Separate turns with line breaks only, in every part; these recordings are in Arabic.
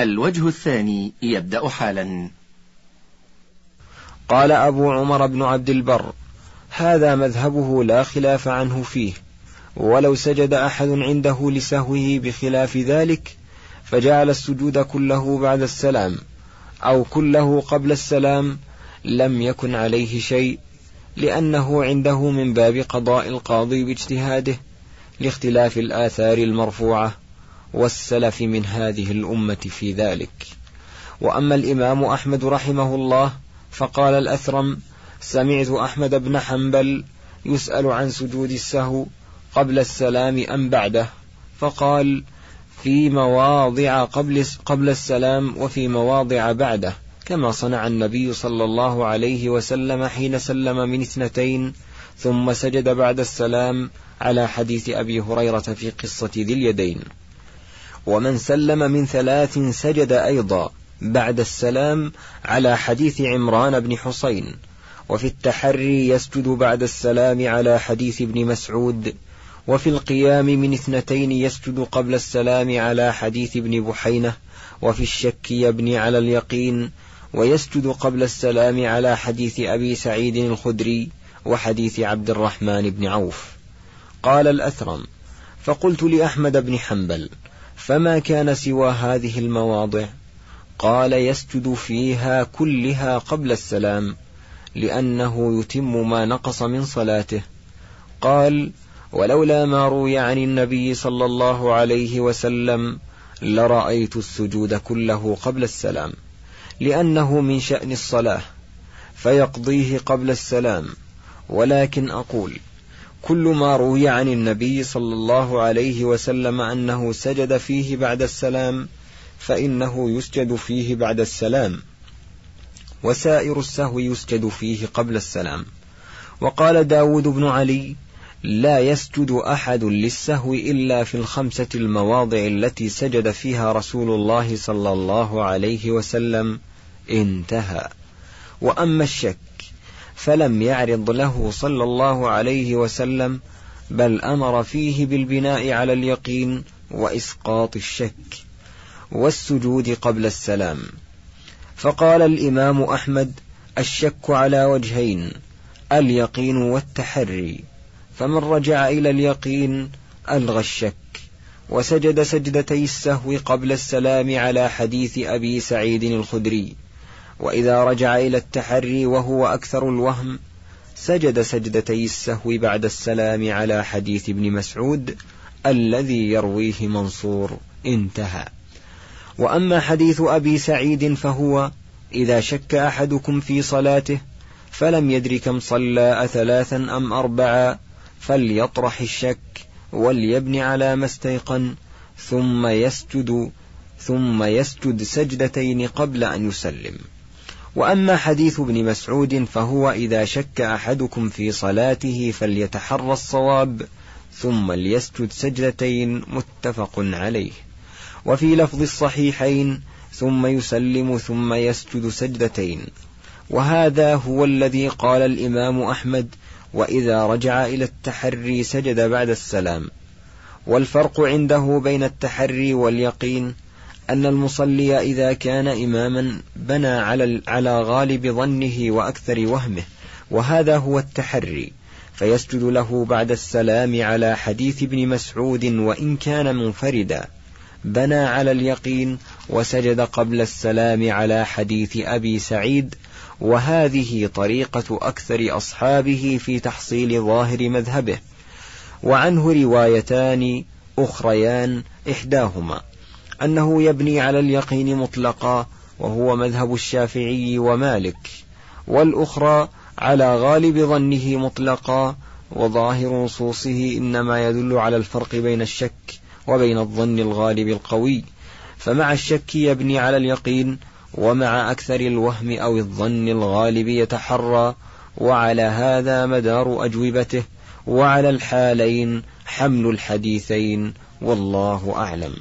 الوجه الثاني يبدأ حالا.
قال أبو عمر بن عبد البر هذا مذهبه لا خلاف عنه فيه ولو سجد أحد عنده لسهوه بخلاف ذلك فجعل السجود كله بعد السلام أو كله قبل السلام لم يكن عليه شيء لأنه عنده من باب قضاء القاضي باجتهاده لاختلاف الآثار المرفوعة. والسلف من هذه الأمة في ذلك. وأما الإمام أحمد رحمه الله فقال الأثرم سمعت أحمد بن حنبل يسأل عن سجود السهو قبل السلام أم بعده؟ فقال في مواضع قبل, قبل السلام وفي مواضع بعده كما صنع النبي صلى الله عليه وسلم حين سلم من اثنتين ثم سجد بعد السلام على حديث أبي هريرة في قصة ذي اليدين. ومن سلم من ثلاث سجد أيضا بعد السلام على حديث عمران بن حسين. وفي التحري يسجد بعد السلام على حديث ابن مسعود. وفي القيام من اثنتين يسجد قبل السلام على حديث ابن بحينة. وفي الشك يبني على اليقين ويسجد قبل السلام على حديث أبي سعيد الخدري وحديث عبد الرحمن بن عوف. قال الأثرم فقلت لأحمد بن حنبل فما كان سوى هذه المواضع قال يسجد فيها كلها قبل السلام لأنه يتم ما نقص من صلاته قال ولولا ما روي عن النبي صلى الله عليه وسلم لرأيت السجود كله قبل السلام لأنه من شأن الصلاة فيقضيه قبل السلام ولكن أقول كل ما روي عن النبي صلى الله عليه وسلم أنه سجد فيه بعد السلام فإنه يسجد فيه بعد السلام. وسائر السهو يسجد فيه قبل السلام. وقال داود بن علي لا يسجد أحد للسهو إلا في الخمسة المواضع التي سجد فيها رسول الله صلى الله عليه وسلم. انتهى. وأما الشك فلم يعرض له صلى الله عليه وسلم بل أمر فيه بالبناء على اليقين وإسقاط الشك والسجود قبل السلام. فقال الإمام أحمد الشك على وجهين اليقين والتحري. فمن رجع إلى اليقين ألغى الشك وسجد سجدتي السهو قبل السلام على حديث أبي سعيد الخدري. وإذا رجع إلى التحري وهو أكثر الوهم سجد سجدتي السهو بعد السلام على حديث ابن مسعود الذي يرويه منصور انتهى. وأما حديث أبي سعيد فهو إذا شك أحدكم في صلاته فلم يدر كم صلى أثلاثا أم أربعا فليطرح الشك وليبني على ما استيقن ثم يسجد ثم يسجد سجدتين قبل أن يسلم. وأما حديث ابن مسعود فهو إذا شك أحدكم في صلاته فليتحرى الصواب ثم ليسجد سجدتين متفق عليه. وفي لفظ الصحيحين ثم يسلم ثم يسجد سجدتين. وهذا هو الذي قال الإمام أحمد وإذا رجع إلى التحري سجد بعد السلام. والفرق عنده بين التحري واليقين أن المصلي إذا كان إماما بنى على على غالب ظنه وأكثر وهمه وهذا هو التحري فيسجد له بعد السلام على حديث ابن مسعود وإن كان منفردا. بنى على اليقين وسجد قبل السلام على حديث أبي سعيد وهذه طريقة أكثر أصحابه في تحصيل ظاهر مذهبه. وعنه روايتان أخريان إحداهما. أنه يبني على اليقين مطلقا وهو مذهب الشافعي ومالك والأخرى على غالب ظنه مطلقا وظاهر نصوصه إنما يدل على الفرق بين الشك وبين الظن الغالب القوي. فمع الشك يبني على اليقين ومع أكثر الوهم أو الظن الغالب يتحرى وعلى هذا مدار أجوبته وعلى الحالين حمل الحديثين والله أعلم.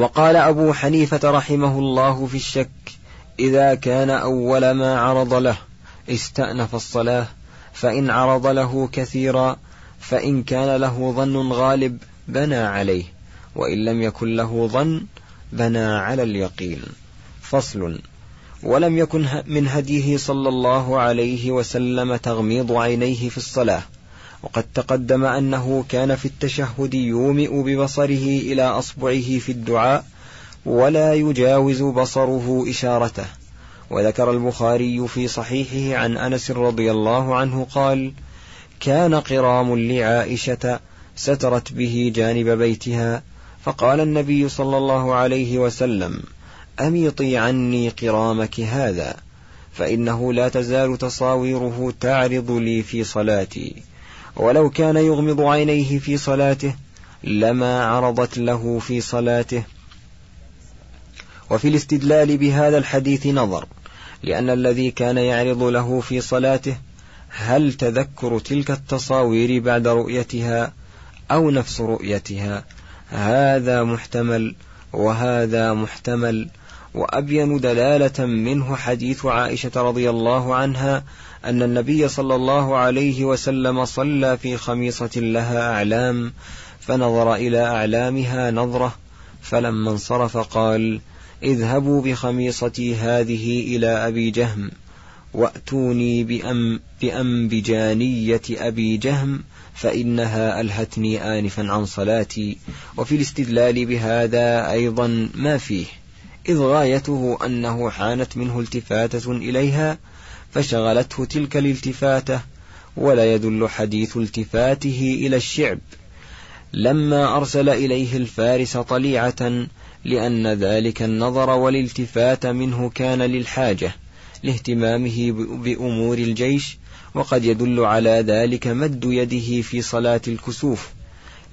وقال أبو حنيفة رحمه الله في الشك إذا كان أول ما عرض له استأنف الصلاة فإن عرض له كثيرا فإن كان له ظن غالب بنى عليه وإن لم يكن له ظن بنى على اليقين. فصل ولم يكن من هديه صلى الله عليه وسلم تغميض عينيه في الصلاة. وقد تقدم أنه كان في التشهد يومئ ببصره إلى أصبعه في الدعاء ولا يجاوز بصره إشارته. وذكر البخاري في صحيحه عن أنس رضي الله عنه قال كان قرام لعائشة سترت به جانب بيتها فقال النبي صلى الله عليه وسلم أميطي عني قرامك هذا فإنه لا تزال تصاويره تعرض لي في صلاتي. ولو كان يغمض عينيه في صلاته لما عرضت له في صلاته. وفي الاستدلال بهذا الحديث نظر لأن الذي كان يعرض له في صلاته هل تذكر تلك التصاوير بعد رؤيتها أو نفس رؤيتها؟ هذا محتمل وهذا محتمل. وأبين دلالة منه حديث عائشة رضي الله عنها أن النبي صلى الله عليه وسلم صلى في خميصة لها أعلام فنظر إلى أعلامها نظرة فلما انصرف قال اذهبوا بخميصتي هذه إلى أبي جهم وأتوني بأم بأنبجانية أبي جهم فإنها ألهتني آنفا عن صلاتي وفي الاستدلال بهذا أيضا ما فيه إذ غايته أنه حانت منه التفاتة إليها فشغلته تلك الالتفاتة ولا يدل حديث التفاته إلى الشعب. لما أرسل إليه الفارس طليعة لأن ذلك النظر والالتفات منه كان للحاجة لاهتمامه بأمور الجيش وقد يدل على ذلك مد يده في صلاة الكسوف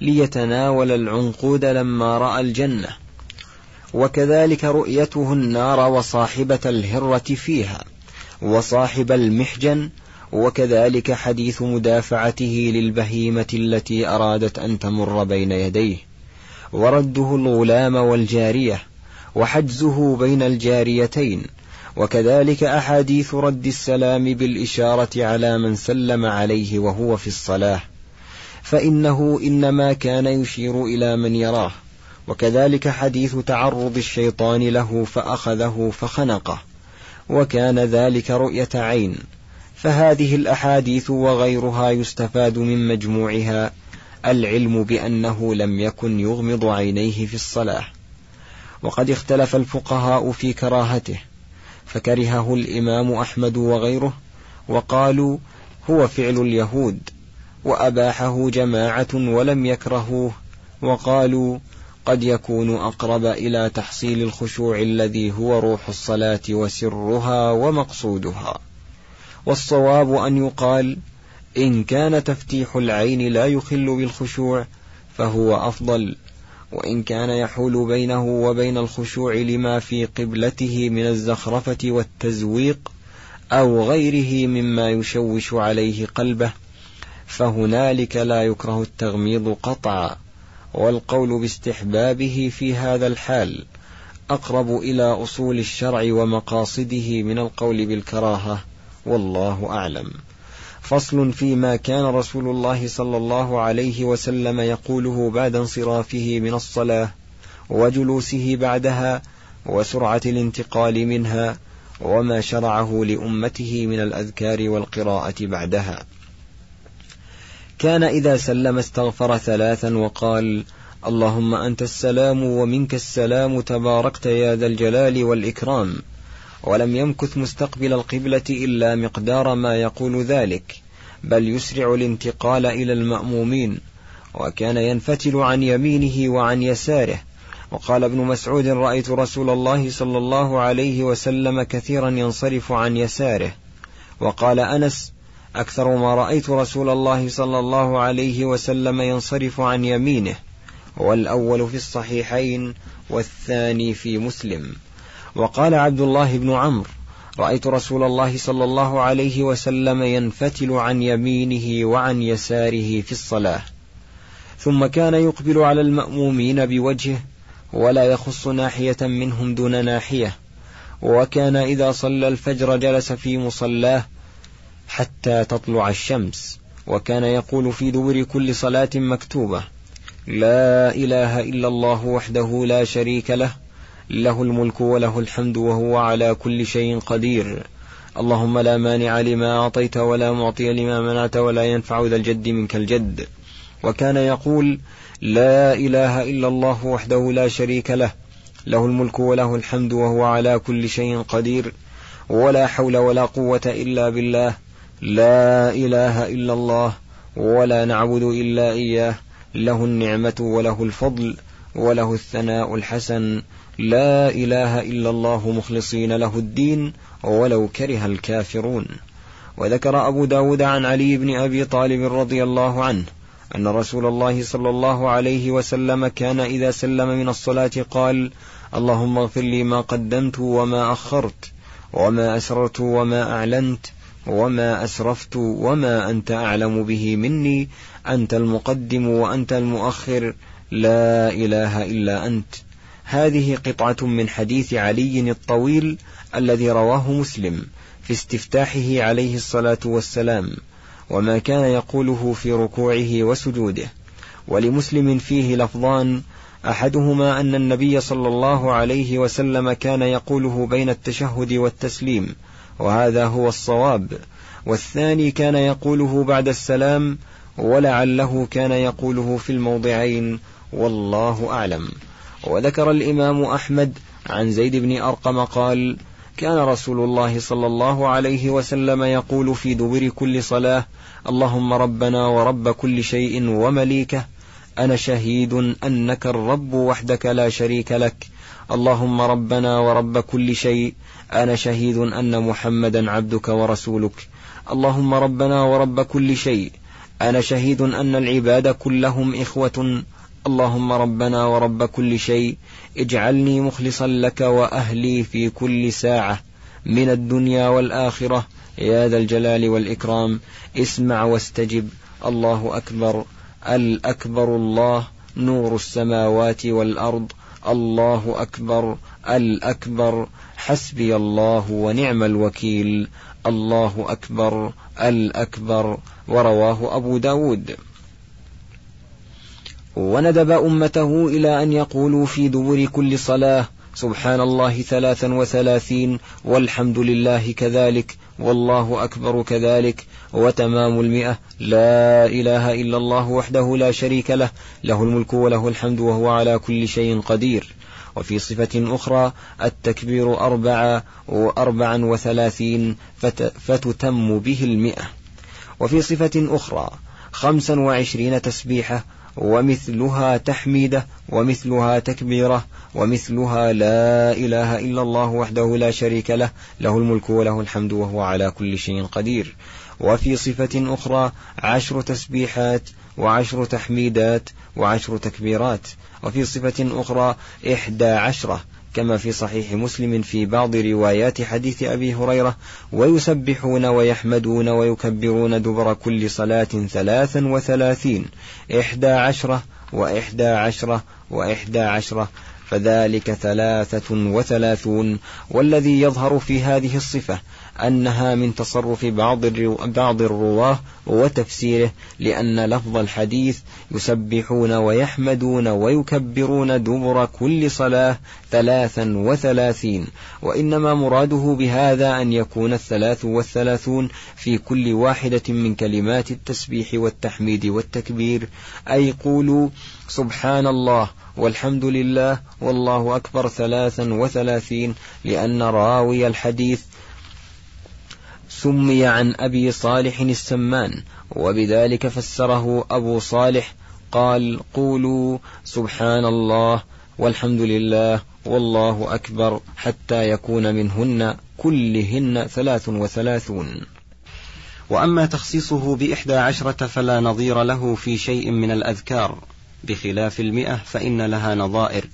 ليتناول العنقود لما رأى الجنة. وكذلك رؤيته النار وصاحبة الهرة فيها. وصاحب المحجن وكذلك حديث مدافعته للبهيمة التي أرادت أن تمر بين يديه. ورده الغلام والجارية وحجزه بين الجاريتين. وكذلك أحاديث رد السلام بالإشارة على من سلم عليه وهو في الصلاة. فإنه إنما كان يشير إلى من يراه. وكذلك حديث تعرض الشيطان له فأخذه فخنقه. وكان ذلك رؤية عين. فهذه الأحاديث وغيرها يستفاد من مجموعها. العلم بأنه لم يكن يغمض عينيه في الصلاة. وقد اختلف الفقهاء في كراهته. فكرهه الإمام أحمد وغيره وقالوا هو فعل اليهود. وأباحه جماعة ولم يكرهوه وقالوا قد يكون أقرب إلى تحصيل الخشوع الذي هو روح الصلاة وسرها ومقصودها. والصواب أن يقال إن كان تفتيح العين لا يخل بالخشوع فهو أفضل وإن كان يحول بينه وبين الخشوع لما في قبلته من الزخرفة والتزويق أو غيره مما يشوش عليه قلبه فهنالك لا يكره التغميض قطعا. والقول باستحبابه في هذا الحال أقرب إلى أصول الشرع ومقاصده من القول بالكراهة والله أعلم. فصل فيما كان رسول الله صلى الله عليه وسلم يقوله بعد انصرافه من الصلاة وجلوسه بعدها وسرعة الانتقال منها وما شرعه لأمته من الأذكار والقراءة بعدها. كان إذا سلم استغفر ثلاثا وقال اللهم أنت السلام ومنك السلام تباركت يا ذا الجلال والإكرام. ولم يمكث مستقبل القبلة إلا مقدار ما يقول ذلك بل يسرع الانتقال إلى المأمومين. وكان ينفتل عن يمينه وعن يساره. وقال ابن مسعود رأيت رسول الله صلى الله عليه وسلم كثيرا ينصرف عن يساره. وقال أنس أكثر ما رأيت رسول الله صلى الله عليه وسلم ينصرف عن يمينه والأول في الصحيحين والثاني في مسلم. وقال عبد الله بن عمرو رأيت رسول الله صلى الله عليه وسلم ينفتل عن يمينه وعن يساره في الصلاة. ثم كان يقبل على المأمومين بوجهه ولا يخص ناحية منهم دون ناحية. وكان إذا صلى الفجر جلس في مصلاه حتى تطلع الشمس وكان يقول في دبر كل صلاة مكتوبة لا إله إلا الله وحده لا شريك له له الملك وله الحمد وهو على كل شيء قدير. اللهم لا مانع لما أعطيت ولا معطي لما منعت ولا ينفع ذا الجد منك الجد. وكان يقول لا إله إلا الله وحده لا شريك له له الملك وله الحمد وهو على كل شيء قدير. ولا حول ولا قوة إلا بالله. لا إله إلا الله ولا نعبد إلا إياه له النعمة وله الفضل وله الثناء الحسن. لا إله إلا الله مخلصين له الدين ولو كره الكافرون. وذكر أبو داود عن علي بن أبي طالب رضي الله عنه أن رسول الله صلى الله عليه وسلم كان إذا سلم من الصلاة قال اللهم اغفر لي ما قدمت وما أخرت وما أسررت وما أعلنت وما أسرفت وما أنت أعلم به مني. أنت المقدم وأنت المؤخر. لا إله إلا أنت. هذه قطعة من حديث علي الطويل الذي رواه مسلم في استفتاحه عليه الصلاة والسلام وما كان يقوله في ركوعه وسجوده. ولمسلم فيه لفظان أحدهما أن النبي صلى الله عليه وسلم كان يقوله بين التشهد والتسليم. وهذا هو الصواب. والثاني كان يقوله بعد السلام ولعله كان يقوله في الموضعين والله أعلم. وذكر الإمام أحمد عن زيد بن أرقم قال كان رسول الله صلى الله عليه وسلم يقول في دبر كل صلاة اللهم ربنا ورب كل شيء ومليكه أنا شهيد أنك الرب وحدك لا شريك لك. اللهم ربنا ورب كل شيء أنا شهيد أن محمدا عبدك ورسولك. اللهم ربنا ورب كل شيء أنا شهيد أن العباد كلهم إخوة. اللهم ربنا ورب كل شيء اجعلني مخلصا لك وأهلي في كل ساعة. من الدنيا والآخرة يا ذا الجلال والإكرام. اسمع واستجب. الله أكبر. الأكبر الله نور السماوات والأرض. الله أكبر الأكبر حسبي الله ونعم الوكيل الله أكبر الأكبر ورواه أبو داود. وندب أمته إلى أن يقولوا في دبر كل صلاة سبحان الله ثلاثا وثلاثين والحمد لله كذلك والله أكبر كذلك وتمام المئة. لا إله إلا الله وحده لا شريك له له الملك وله الحمد وهو على كل شيء قدير. وفي صفة أخرى التكبير أربعة وأربعا وثلاثين فتتم به المئة. وفي صفة أخرى خمسا وعشرين تسبيحة ومثلها تحميدة ومثلها تكبيرة ومثلها لا إله إلا الله وحده لا شريك له له الملك وله الحمد وهو على كل شيء قدير. وفي صفة أخرى عشر تسبيحات وعشر تحميدات وعشر تكبيرات. وفي صفة أخرى إحدى عشرة كما في صحيح مسلم في بعض روايات حديث أبي هريرة ويسبحون ويحمدون ويكبرون دبر كل صلاة ثلاثا وثلاثين إحدى عشرة وإحدى عشرة وإحدى عشرة فذلك ثلاثة وثلاثون والذي يظهر في هذه الصفة أنها من تصرف بعض بعض الرواة وتفسيره لأن لفظ الحديث يسبحون ويحمدون ويكبرون دبر كل صلاة ثلاثا وثلاثين. وإنما مراده بهذا أن يكون الثلاث والثلاثون في كل واحدة من كلمات التسبيح والتحميد والتكبير. أي قولوا سبحان الله والحمد لله والله أكبر ثلاثا وثلاثين لأن راوي الحديث سمي عن أبي صالح السمان وبذلك فسره أبو صالح قال قولوا سبحان الله والحمد لله والله أكبر حتى يكون منهن كلهن ثلاث وثلاثون.
وأما تخصيصه بإحدى عشرة فلا نظير له في شيء من الأذكار. بخلاف المئة فإن لها نظائر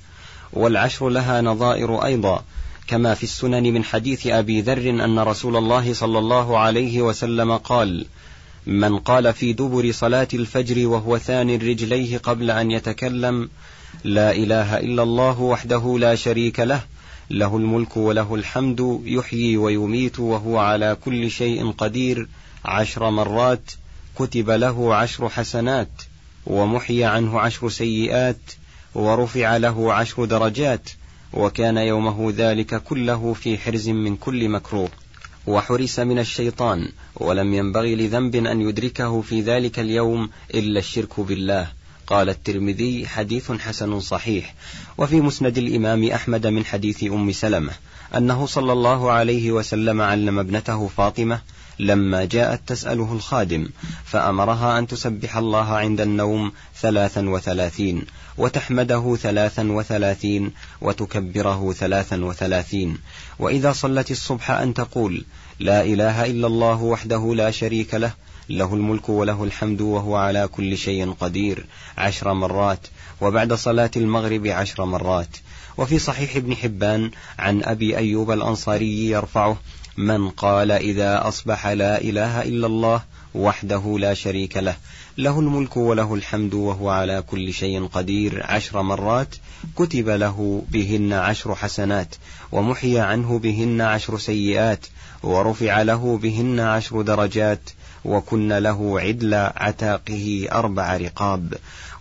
والعشر لها نظائر أيضا. كما في السنن من حديث أبي ذر أن رسول الله صلى الله عليه وسلم قال من قال في دبر صلاة الفجر وهو ثان رجليه قبل أن يتكلم لا إله إلا الله وحده لا شريك له له الملك وله الحمد يحيي ويميت وهو على كل شيء قدير عشر مرات كتب له عشر حسنات ومحي عنه عشر سيئات ورفع له عشر درجات
وكان يومه ذلك كله في حرز من كل مكروه وحرس من الشيطان ولم ينبغي لذنب أن يدركه في ذلك اليوم إلا الشرك بالله. قال الترمذي حديث حسن صحيح. وفي مسند الإمام أحمد من حديث أم سلمة أنه صلى الله عليه وسلم علم ابنته فاطمة لما جاءت تسأله الخادم فأمرها أن تسبح الله عند النوم ثلاثا وثلاثين وتحمده ثلاثا وثلاثين وتكبره ثلاثا وثلاثين. وإذا صلت الصبح أن تقول لا إله إلا الله وحده لا شريك له له الملك وله الحمد وهو على كل شيء قدير عشر مرات وبعد صلاة المغرب عشر مرات. وفي صحيح ابن حبان عن أبي أيوب الأنصاري يرفعه من قال إذا أصبح لا إله إلا الله وحده لا شريك له. له الملك وله الحمد وهو على كل شيء قدير. عشر مرات كتب له بهن عشر حسنات ومحي عنه بهن عشر سيئات ورفع له بهن عشر درجات وكن له عدل عتاقه أربع رقاب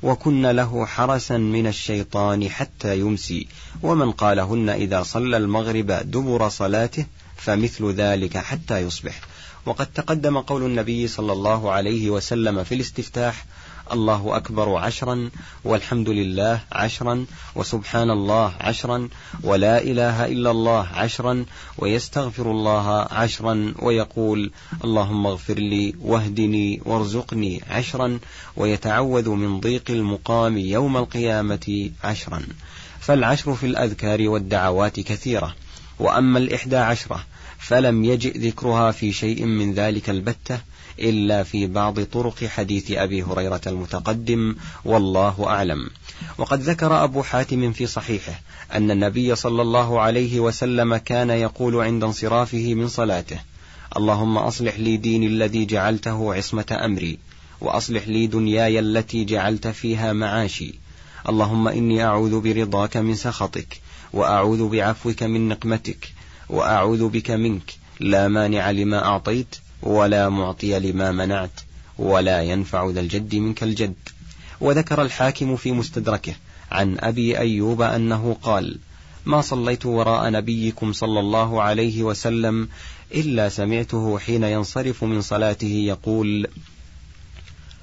وكن له حرسا من الشيطان حتى يمسي. ومن قالهن إذا صلى المغرب دبر صلاته فمثل ذلك حتى يصبح. وقد تقدم قول النبي صلى الله عليه وسلم في الاستفتاح الله أكبر عشرا والحمد لله عشرا وسبحان الله عشرا ولا إله إلا الله عشرا ويستغفر الله عشرا ويقول اللهم اغفر لي واهدني وارزقني عشرا ويتعوذ من ضيق المقام يوم القيامة عشرا. فالعشر في الأذكار والدعوات كثيرة. وأما الإحدى عشرة فلم يجئ ذكرها في شيء من ذلك البتة إلا في بعض طرق حديث أبي هريرة المتقدم والله أعلم. وقد ذكر أبو حاتم في صحيحه أن النبي صلى الله عليه وسلم كان يقول عند انصرافه من صلاته اللهم أصلح لي ديني الذي جعلته عصمة أمري وأصلح لي دنياي التي جعلت فيها معاشي اللهم إني أعوذ برضاك من سخطك وأعوذ بعفوك من نقمتك وأعوذ بك منك. لا مانع لما أعطيت ولا معطي لما منعت ولا ينفع ذا الجد منك الجد. وذكر الحاكم في مستدركه عن أبي أيوب أنه قال ما صليت وراء نبيكم صلى الله عليه وسلم إلا سمعته حين ينصرف من صلاته يقول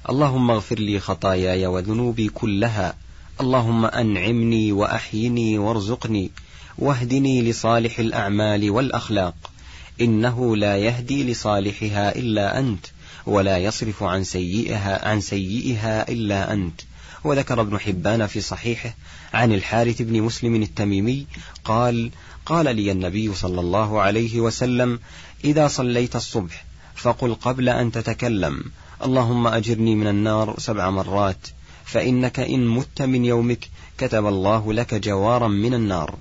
اللهم اغفر لي خطاياي وذنوبي كلها اللهم أنعمني وأحيني وارزقني واهدني لصالح الأعمال والأخلاق. إنه لا يهدي لصالحها إلا أنت ولا يصرف عن سيئها عن سيئها إلا أنت. وذكر ابن حبان في صحيحه عن الحارث بن مسلم التميمي قال قال لي النبي صلى الله عليه وسلم إذا صليت الصبح فقل قبل أن تتكلم. اللهم أجرني من النار سبع مرات فإنك إن مت من يومك كتب الله لك جوارا من النار.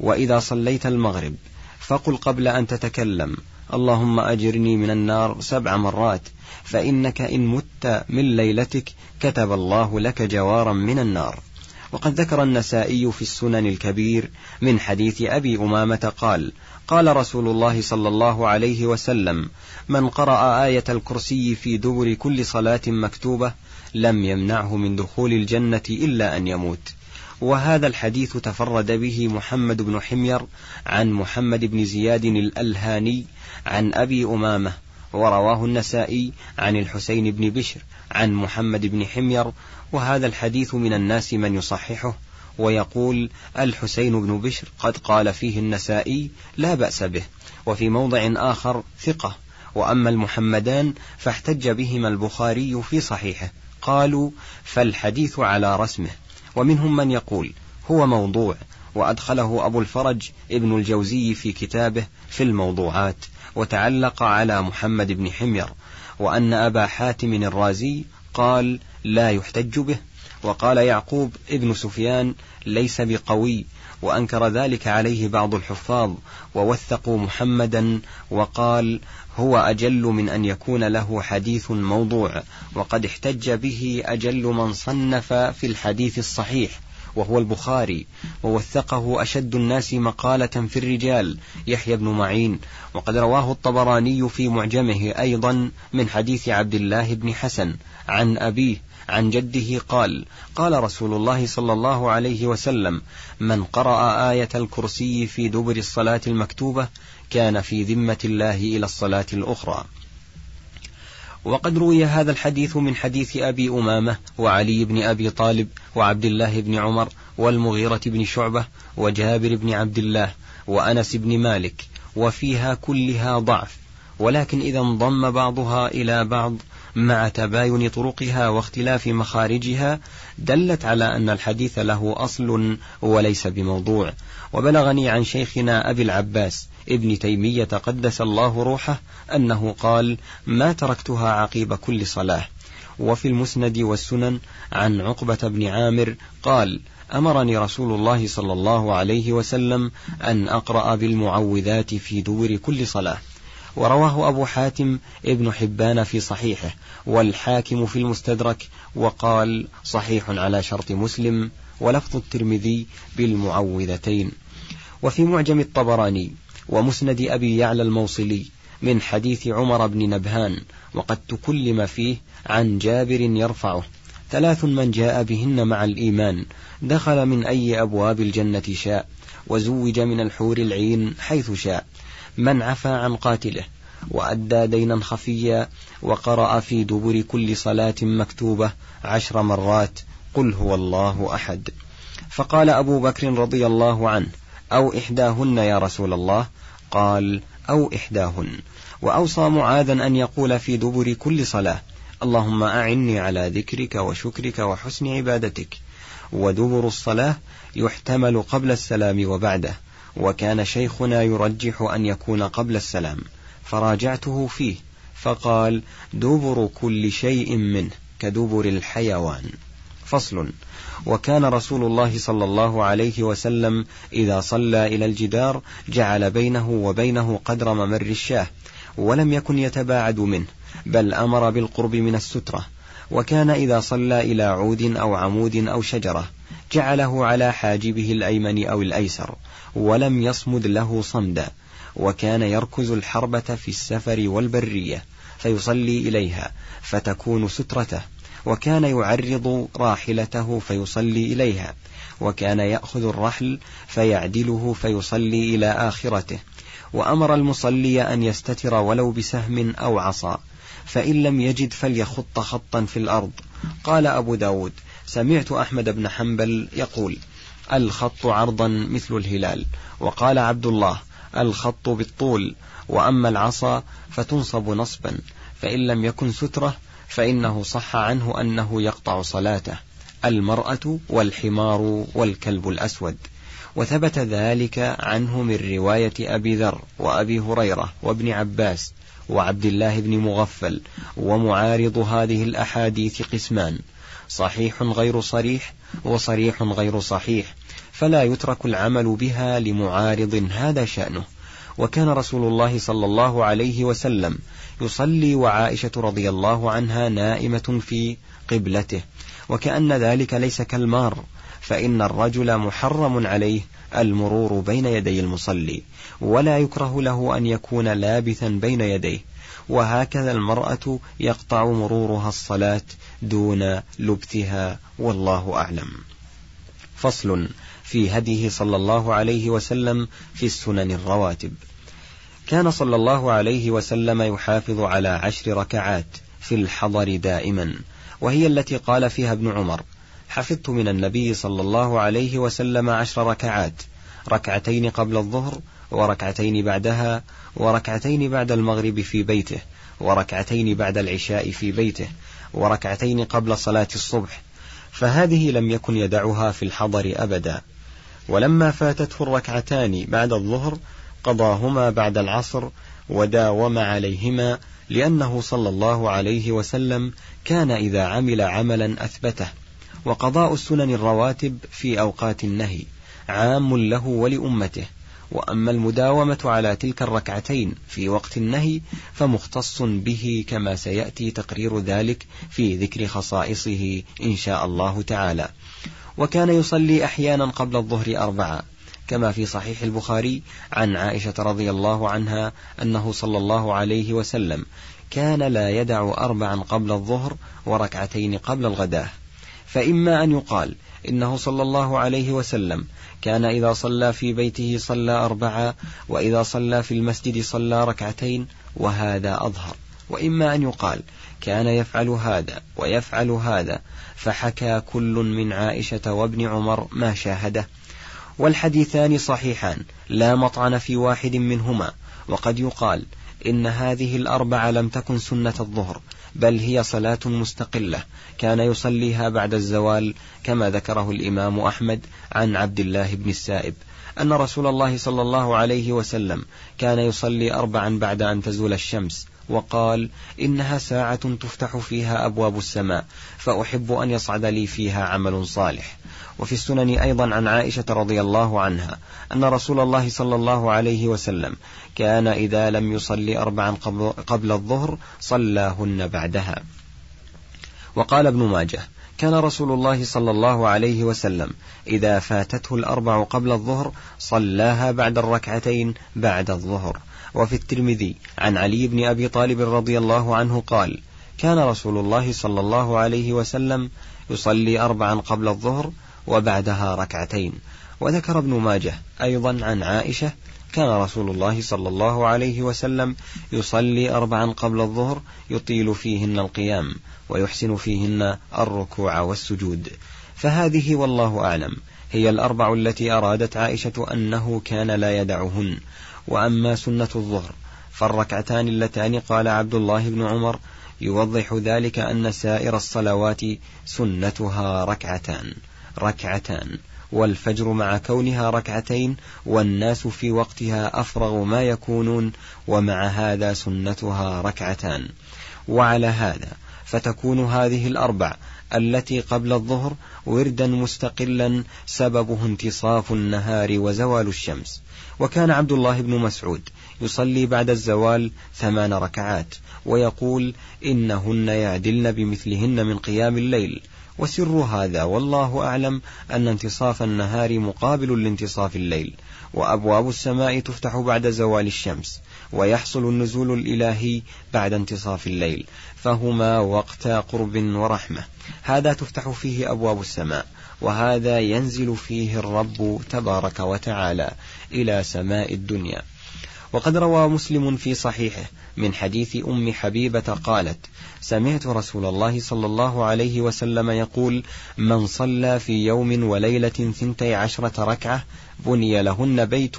وإذا صليت المغرب فقل قبل أن تتكلم اللهم أجرني من النار سبع مرات فإنك إن مت من ليلتك كتب الله لك جوارا من النار. وقد ذكر النسائي في السنن الكبير من حديث أبي أمامة قال قال رسول الله صلى الله عليه وسلم من قرأ آية الكرسي في دبر كل صلاة مكتوبة لم يمنعه من دخول الجنة إلا أن يموت. وهذا الحديث تفرد به محمد بن حمير عن محمد بن زياد الألهاني عن أبي أمامة ورواه النسائي عن الحسين بن بشر عن محمد بن حمير. وهذا الحديث من الناس من يصححه ويقول الحسين بن بشر قد قال فيه النسائي لا بأس به. وفي موضع آخر ثقة. وأما المحمدان فاحتج بهما البخاري في صحيحه. قالوا فالحديث على رسمه. ومنهم من يقول هو موضوع وأدخله أبو الفرج ابن الجوزي في كتابه في الموضوعات وتعلق على محمد بن حمير وأن أبا حاتم الرازي قال لا يحتج به. وقال يعقوب ابن سفيان ليس بقوي وأنكر ذلك عليه بعض الحفاظ ووثقوا محمدا وقال هو أجل من أن يكون له حديث موضوع وقد احتج به أجل من صنف في الحديث الصحيح وهو البخاري ووثقه أشد الناس مقالة في الرجال يحيى بن معين وقد رواه الطبراني في معجمه أيضا من حديث عبد الله بن حسن عن أبيه عن جده قال قال رسول الله صلى الله عليه وسلم من قرأ آية الكرسي في دبر الصلاة المكتوبة كان في ذمة الله إلى الصلاة الأخرى. وقد روي هذا الحديث من حديث أبي أمامة وعلي بن أبي طالب وعبد الله بن عمر والمغيرة بن شعبة وجابر بن عبد الله وأنس بن مالك وفيها كلها ضعف ولكن إذا انضم بعضها إلى بعض مع تباين طرقها واختلاف مخارجها دلت على أن الحديث له أصل وليس بموضوع. وبلغني عن شيخنا أبي العباس ابن تيمية قدس الله روحه أنه قال ما تركتها عقيب كل صلاة. وفي المسند والسنن عن عقبة بن عامر قال أمرني رسول الله صلى الله عليه وسلم أن أقرأ بالمعوذات في دور كل صلاة. ورواه أبو حاتم ابن حبان في صحيحه والحاكم في المستدرك وقال صحيح على شرط مسلم ولفظ الترمذي بالمعوذتين. وفي معجم الطبراني ومسند أبي يعلى الموصلي من حديث عمر بن نبهان وقد تكلم فيه عن جابر يرفعه ثلاث من جاء بهن مع الإيمان دخل من أي أبواب الجنة شاء وزوج من الحور العين حيث شاء. من عفى عن قاتله وأدى دينا خفيا وقرأ في دبر كل صلاة مكتوبة عشر مرات قل هو الله أحد. فقال أبو بكر رضي الله عنه أو إحداهن يا رسول الله؟ قال أو إحداهن. وأوصى معاذا أن يقول في دبر كل صلاة اللهم أعني على ذكرك وشكرك وحسن عبادتك. ودبر الصلاة يحتمل قبل السلام وبعده. وكان شيخنا يرجح أن يكون قبل السلام فراجعته فيه فقال دبر كل شيء منه كدبر الحيوان. فصل. وكان رسول الله صلى الله عليه وسلم إذا صلى إلى الجدار جعل بينه وبينه قدر ممر الشاه ولم يكن يتباعد منه بل أمر بالقرب من السترة. وكان إذا صلى إلى عود أو عمود أو شجرة جعله على حاجبه الأيمن أو الأيسر. ولم يصمد له صمدا وكان يركز الحربة في السفر والبرية فيصلي إليها فتكون سترته وكان يعرض راحلته فيصلي إليها وكان يأخذ الرحل فيعدله فيصلي إلى آخرته وأمر المصلي أن يستتر ولو بسهم أو عصا فإن لم يجد فليخط خطا في الأرض. قال أبو داود سمعت أحمد بن حنبل يقول الخط عرضا مثل الهلال. وقال عبد الله الخط بالطول. وأما العصا فتنصب نصبا. فإن لم يكن سترة فإنه صح عنه أنه يقطع صلاته. المرأة والحمار والكلب الأسود. وثبت ذلك عنه من رواية أبي ذر وأبي هريرة وابن عباس وعبد الله بن مغفل. ومعارض هذه الأحاديث قسمان. صحيح غير صريح وصريح غير صحيح فلا يترك العمل بها لمعارض هذا شأنه. وكان رسول الله صلى الله عليه وسلم يصلي وعائشة رضي الله عنها نائمة في قبلته. وكأن ذلك ليس كالمار فإن الرجل محرم عليه المرور بين يدي المصلي ولا يكره له أن يكون لابثا بين يديه. وهكذا المرأة يقطع مرورها الصلاة دون لبثها والله أعلم. فصل في هديه صلى الله عليه وسلم في السنن الرواتب. كان صلى الله عليه وسلم يحافظ على عشر ركعات في الحضر دائما وهي التي قال فيها ابن عمر حفظت من النبي صلى الله عليه وسلم عشر ركعات ركعتين قبل الظهر وركعتين بعدها وركعتين بعد المغرب في بيته وركعتين بعد العشاء في بيته وركعتين قبل صلاة الصبح فهذه لم يكن يدعها في الحضر أبدا. ولما فاتته الركعتان بعد الظهر قضاهما بعد العصر وداوم عليهما لأنه صلى الله عليه وسلم كان إذا عمل عملا أثبته. وقضاء السنن الرواتب في أوقات النهي عام له ولأمته. وأما المداومة على تلك الركعتين في وقت النهي فمختص به كما سيأتي تقرير ذلك في ذكر خصائصه إن شاء الله تعالى. وكان يصلي أحيانا قبل الظهر أربعة كما في صحيح البخاري عن عائشة رضي الله عنها أنه صلى الله عليه وسلم كان لا يدع أربعا قبل الظهر وركعتين قبل الغداة. فإما أن يقال إنه صلى الله عليه وسلم كان إذا صلى في بيته صلى أربعة وإذا صلى في المسجد صلى ركعتين وهذا أظهر. وإما أن يقال كان يفعل هذا ويفعل هذا فحكى كل من عائشة وابن عمر ما شاهده. والحديثان صحيحان لا مطعن في واحد منهما. وقد يقال إن هذه الأربع لم تكن سنة الظهر بل هي صلاة مستقلة. كان يصليها بعد الزوال كما ذكره الإمام أحمد عن عبد الله بن السائب أن رسول الله صلى الله عليه وسلم كان يصلي أربعا بعد أن تزول الشمس. وقال إنها ساعة تفتح فيها أبواب السماء فأحب أن يصعد لي فيها عمل صالح. وفي السنن أيضا عن عائشة رضي الله عنها أن رسول الله صلى الله عليه وسلم كان إذا لم يصلي أربعا قبل الظهر صلاهن بعدها. وقال ابن ماجه كان رسول الله صلى الله عليه وسلم إذا فاتته الأربع قبل الظهر صلاها بعد الركعتين بعد الظهر. وفي الترمذي عن علي بن أبي طالب رضي الله عنه قال كان رسول الله صلى الله عليه وسلم يصلي أربعا قبل الظهر وبعدها ركعتين. وذكر ابن ماجه أيضا عن عائشة كان رسول الله صلى الله عليه وسلم يصلي أربعا قبل الظهر يطيل فيهن القيام ويحسن فيهن الركوع والسجود. فهذه والله أعلم هي الأربع التي أرادت عائشة أنه كان لا يدعهن. وأما سنة الظهر فالركعتان اللتان قال عبد الله بن عمر يوضح ذلك أن سائر الصلوات سنتها ركعتان ركعتان والفجر مع كونها ركعتين والناس في وقتها أفرغ ما يكونون ومع هذا سنتها ركعتان. وعلى هذا فتكون هذه الأربع التي قبل الظهر وردا مستقلا سببه انتصاف النهار وزوال الشمس. وكان عبد الله بن مسعود يصلي بعد الزوال ثمان ركعات ويقول إنهن يعدلن بمثلهن من قيام الليل. وسر هذا والله أعلم أن انتصاف النهار مقابل لانتصاف الليل. وأبواب السماء تفتح بعد زوال الشمس ويحصل النزول الإلهي بعد انتصاف الليل. فهما وقت قرب ورحمة. هذا تفتح فيه أبواب السماء وهذا ينزل فيه الرب تبارك وتعالى. إلى سماء الدنيا. وقد روى مسلم في صحيحه من حديث أم حبيبة قالت سمعت رسول الله صلى الله عليه وسلم يقول من صلى في يوم وليلة ثنتي عشرة ركعة بني لهن بيت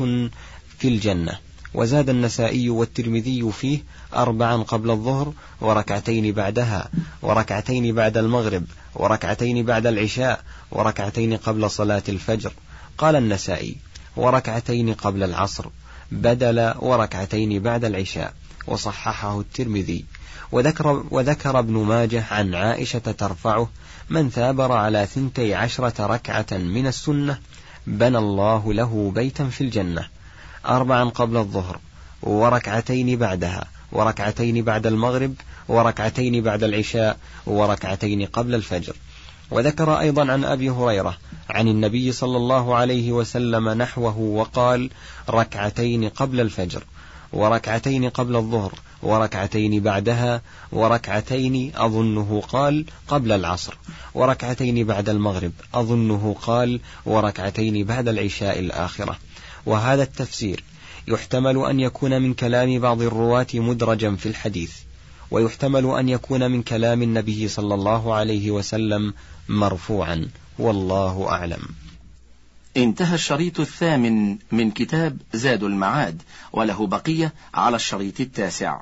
في الجنة وزاد النسائي والترمذي فيه أربعا قبل الظهر وركعتين بعدها وركعتين بعد المغرب وركعتين بعد العشاء وركعتين قبل صلاة الفجر. قال النسائي وركعتين قبل العصر بدل وركعتين بعد العشاء وصححه الترمذي. وذكر, وذكر ابن ماجه عن عائشة ترفعه من ثابر على ثنتي عشرة ركعة من السنة بنى الله له بيتا في الجنة. أربعا قبل الظهر وركعتين بعدها وركعتين بعد المغرب وركعتين بعد العشاء وركعتين قبل الفجر. وذكر أيضا عن أبي هريرة عن النبي صلى الله عليه وسلم نحوه وقال ركعتين قبل الفجر وركعتين قبل الظهر وركعتين بعدها وركعتين أظنه قال قبل العصر وركعتين بعد المغرب أظنه قال وركعتين بعد العشاء الآخرة. وهذا التفسير يحتمل أن يكون من كلام بعض الرواة مدرجا في الحديث ويحتمل أن يكون من كلام النبي صلى الله عليه وسلم مرفوعا. والله أعلم.
انتهى الشريط الثامن من كتاب زاد المعاد وله بقية على الشريط التاسع.